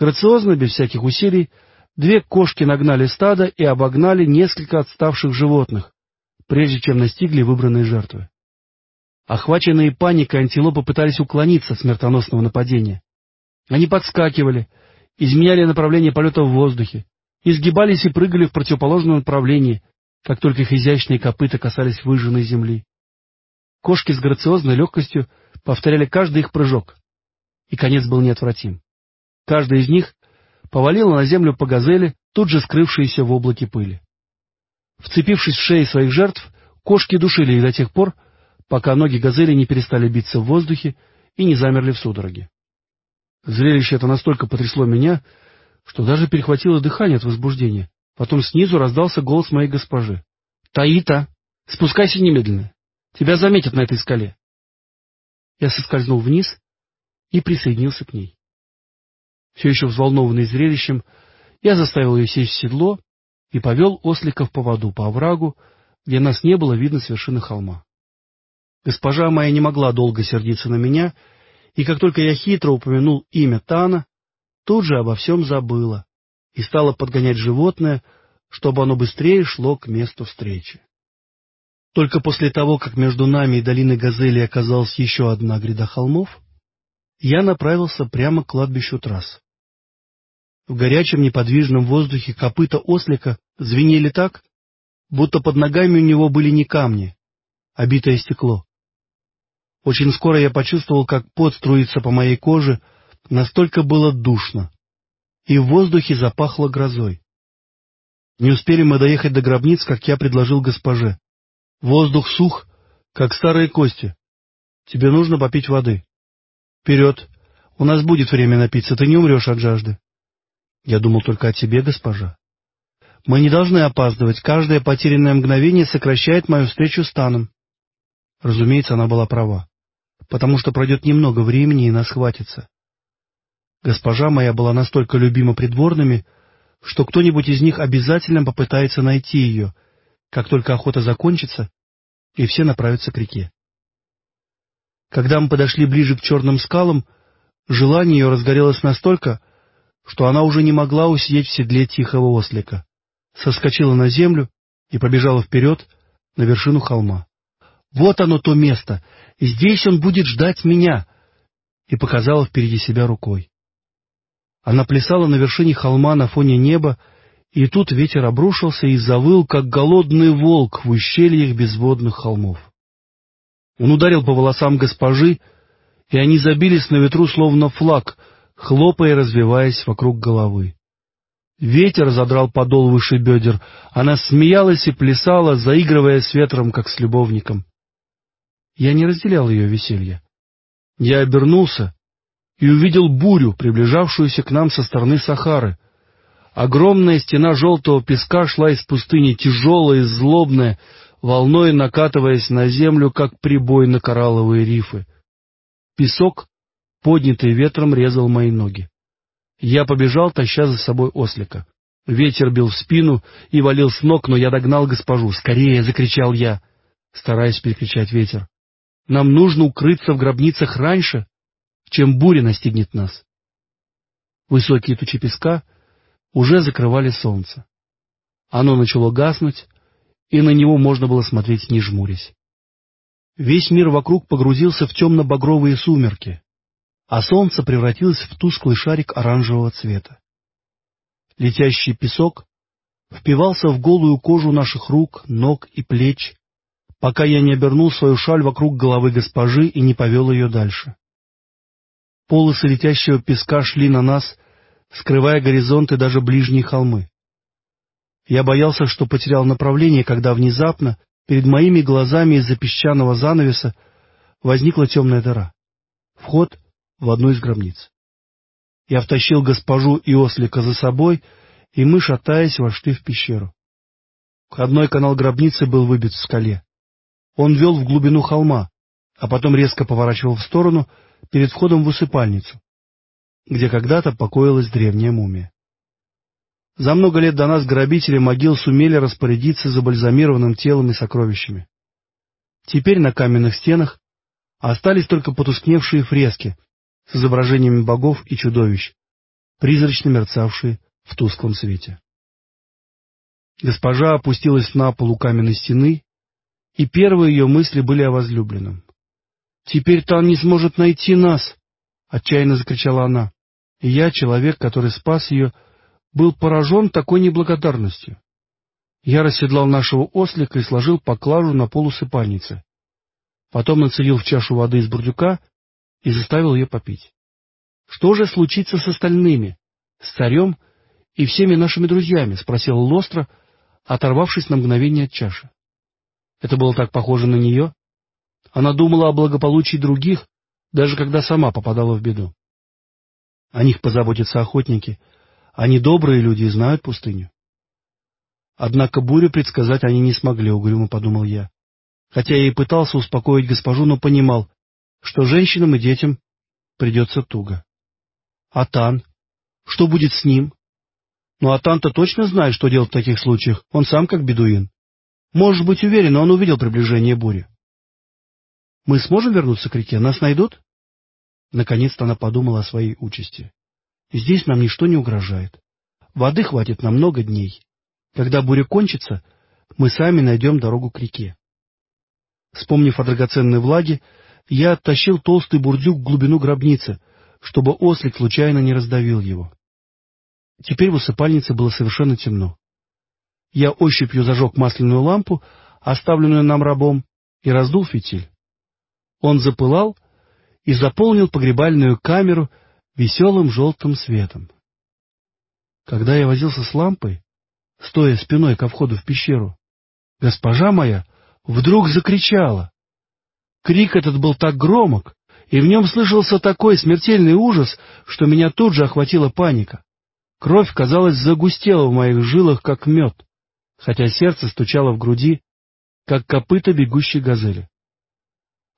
Грациозно, без всяких усилий, две кошки нагнали стадо и обогнали несколько отставших животных, прежде чем настигли выбранные жертвы. Охваченные паникой антилопы пытались уклониться от смертоносного нападения. Они подскакивали, изменяли направление полета в воздухе, изгибались и прыгали в противоположном направлении, как только их изящные копыта касались выжженной земли. Кошки с грациозной легкостью повторяли каждый их прыжок, и конец был неотвратим. Каждая из них повалила на землю по газели, тут же скрывшиеся в облаке пыли. Вцепившись в шеи своих жертв, кошки душили их до тех пор, пока ноги газели не перестали биться в воздухе и не замерли в судороге. Зрелище это настолько потрясло меня, что даже перехватило дыхание от возбуждения. Потом снизу раздался голос моей госпожи. — Таита, спускайся немедленно. Тебя заметят на этой скале. Я соскользнул вниз и присоединился к ней. Все еще взволнованный зрелищем, я заставил ее сесть в седло и повел осликов по воду, по оврагу, где нас не было видно с вершины холма. Госпожа моя не могла долго сердиться на меня, и как только я хитро упомянул имя Тана, тут же обо всем забыла и стала подгонять животное, чтобы оно быстрее шло к месту встречи. Только после того, как между нами и долиной Газели оказалась еще одна гряда холмов, я направился прямо к кладбищу трасс. В горячем неподвижном воздухе копыта ослика звенели так, будто под ногами у него были не камни, а битое стекло. Очень скоро я почувствовал, как пот струится по моей коже, настолько было душно, и в воздухе запахло грозой. Не успели мы доехать до гробниц, как я предложил госпоже. Воздух сух, как старые кости. Тебе нужно попить воды. Вперед! У нас будет время напиться, ты не умрешь от жажды. Я думал только о тебе, госпожа. Мы не должны опаздывать, каждое потерянное мгновение сокращает мою встречу с Таном. Разумеется, она была права, потому что пройдет немного времени, и нас хватится. Госпожа моя была настолько любима придворными, что кто-нибудь из них обязательно попытается найти ее, как только охота закончится, и все направятся к реке. Когда мы подошли ближе к черным скалам, желание ее разгорелось настолько, что она уже не могла усидеть в седле тихого ослика, соскочила на землю и побежала вперед на вершину холма. «Вот оно то место! Здесь он будет ждать меня!» и показала впереди себя рукой. Она плясала на вершине холма на фоне неба, и тут ветер обрушился и завыл, как голодный волк в ущельях безводных холмов. Он ударил по волосам госпожи, и они забились на ветру, словно флаг, хлопая и развиваясь вокруг головы. Ветер задрал подол выше бедер, она смеялась и плясала, заигрывая с ветром, как с любовником. Я не разделял ее веселье. Я обернулся и увидел бурю, приближавшуюся к нам со стороны Сахары. Огромная стена желтого песка шла из пустыни, тяжелая и злобная, волной накатываясь на землю, как прибой на коралловые рифы. Песок, поднятый ветром, резал мои ноги. Я побежал, таща за собой ослика. Ветер бил в спину и валил с ног, но я догнал госпожу. «Скорее!» — закричал я, стараясь перекричать ветер. «Нам нужно укрыться в гробницах раньше, чем буря настигнет нас. Высокие тучи песка уже закрывали солнце. Оно начало гаснуть, и на него можно было смотреть не жмурясь. Весь мир вокруг погрузился в темно-багровые сумерки, а солнце превратилось в тусклый шарик оранжевого цвета. Летящий песок впивался в голую кожу наших рук, ног и плеч, пока я не обернул свою шаль вокруг головы госпожи и не повел ее дальше. Полосы летящего песка шли на нас, скрывая горизонт и даже ближние холмы. Я боялся, что потерял направление, когда внезапно перед моими глазами из-за песчаного занавеса возникла темная дыра. Вход в одну из гробниц. Я втащил госпожу и ослика за собой, и мы, шатаясь, вошли в пещеру. Входной канал гробницы был выбит в скале. Он вел в глубину холма, а потом резко поворачивал в сторону, перед входом в усыпальницу, где когда-то покоилась древняя мумия. За много лет до нас грабители могил сумели распорядиться забальзамированным телом и сокровищами. Теперь на каменных стенах остались только потускневшие фрески с изображениями богов и чудовищ, призрачно мерцавшие в тусклом свете. Госпожа опустилась на пол у каменной стены, и первые ее мысли были о возлюбленном. «Теперь Тан не сможет найти нас!» — отчаянно закричала она. И я, человек, который спас ее, был поражен такой неблагодарностью. Я расседлал нашего ослика и сложил поклажу на пол усыпальницы. Потом нацелил в чашу воды из бурдюка и заставил ее попить. Что же случится с остальными, с царем и всеми нашими друзьями? — спросил Лостро, оторвавшись на мгновение от чаши. Это было так похоже на нее. Она думала о благополучии других, даже когда сама попадала в беду. О них позаботятся охотники. Они добрые люди и знают пустыню. Однако бурю предсказать они не смогли, угрюмо подумал я. Хотя я и пытался успокоить госпожу, но понимал, что женщинам и детям придется туго. А Тан? Что будет с ним? Ну, Атан-то точно знает, что делать в таких случаях. Он сам как бедуин. Можешь быть уверен, он увидел приближение бури. Мы сможем вернуться к реке? Нас найдут? Наконец-то она подумала о своей участи. Здесь нам ничто не угрожает. Воды хватит на много дней. Когда буря кончится, мы сами найдем дорогу к реке. Вспомнив о драгоценной влаге, я оттащил толстый бурдюк в глубину гробницы, чтобы ослик случайно не раздавил его. Теперь в усыпальнице было совершенно темно. Я ощупью зажег масляную лампу, оставленную нам рабом, и раздул фитиль. Он запылал и заполнил погребальную камеру веселым желтым светом. Когда я возился с лампой, стоя спиной ко входу в пещеру, госпожа моя вдруг закричала. Крик этот был так громок, и в нем слышался такой смертельный ужас, что меня тут же охватила паника. Кровь, казалось, загустела в моих жилах, как мед, хотя сердце стучало в груди, как копыта бегущей газели.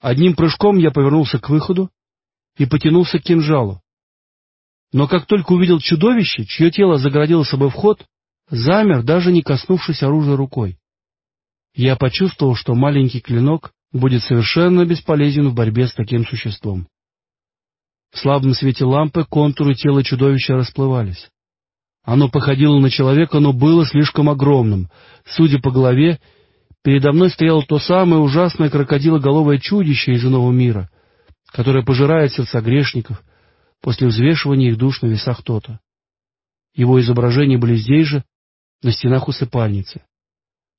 Одним прыжком я повернулся к выходу и потянулся к кинжалу. Но как только увидел чудовище, чье тело загородило собой вход, замер, даже не коснувшись оружия рукой. Я почувствовал, что маленький клинок будет совершенно бесполезен в борьбе с таким существом. В слабом свете лампы контуры тела чудовища расплывались. Оно походило на человека, но было слишком огромным. Судя по голове, передо мной стояло то самое ужасное крокодилоголовое чудище из иного мира, которое пожирает сердца грешников после взвешивания их душ на весах Тота. Его изображения были здесь же, на стенах усыпальницы.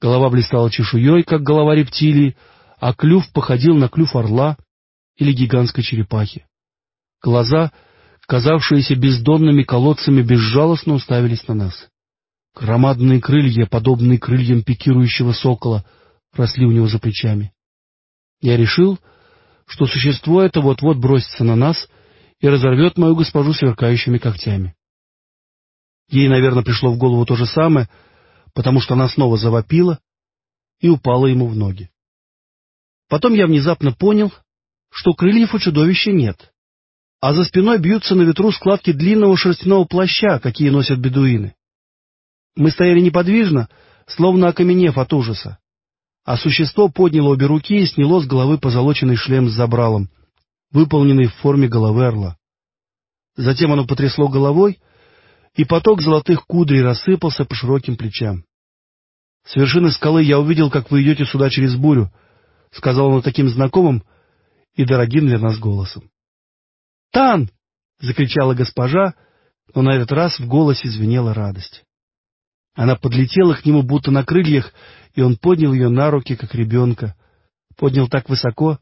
Голова блистала чешуей, как голова рептилии, а клюв походил на клюв орла или гигантской черепахи. Глаза — казавшиеся бездонными колодцами, безжалостно уставились на нас. Громадные крылья, подобные крыльям пикирующего сокола, росли у него за плечами. Я решил, что существо это вот-вот бросится на нас и разорвет мою госпожу сверкающими когтями. Ей, наверное, пришло в голову то же самое, потому что она снова завопила и упала ему в ноги. Потом я внезапно понял, что крыльев у чудовища нет а за спиной бьются на ветру складки длинного шерстяного плаща, какие носят бедуины. Мы стояли неподвижно, словно окаменев от ужаса, а существо подняло обе руки и сняло с головы позолоченный шлем с забралом, выполненный в форме головы орла. Затем оно потрясло головой, и поток золотых кудрей рассыпался по широким плечам. С вершины скалы я увидел, как вы идете сюда через бурю, — сказал оно таким знакомым и дорогим для нас голосом. «Тан!» — закричала госпожа, но на этот раз в голосе звенела радость. Она подлетела к нему, будто на крыльях, и он поднял ее на руки, как ребенка. Поднял так высоко,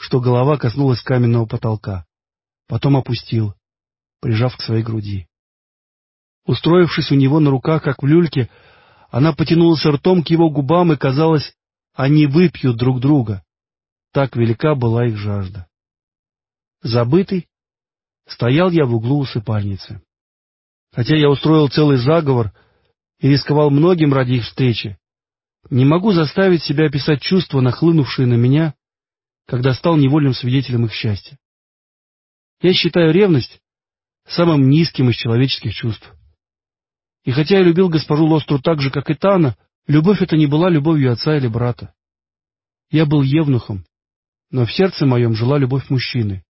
что голова коснулась каменного потолка. Потом опустил, прижав к своей груди. Устроившись у него на руках, как в люльке, она потянулась ртом к его губам, и, казалось, они выпьют друг друга. Так велика была их жажда. Забытый, стоял я в углу усыпальницы. Хотя я устроил целый заговор и рисковал многим ради их встречи, не могу заставить себя описать чувства, нахлынувшие на меня, когда стал невольным свидетелем их счастья. Я считаю ревность самым низким из человеческих чувств. И хотя я любил госпожу Лостру так же, как и Тана, любовь эта не была любовью отца или брата. Я был евнухом, но в сердце моем жила любовь мужчины,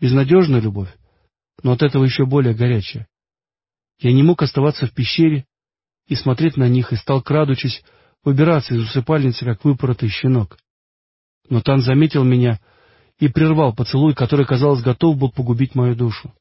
безнадежная любовь, но от этого еще более горячая. Я не мог оставаться в пещере и смотреть на них, и стал, крадучись, выбираться из усыпальницы, как выпоротый щенок. Но Тан заметил меня и прервал поцелуй, который, казалось, готов был погубить мою душу.